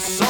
so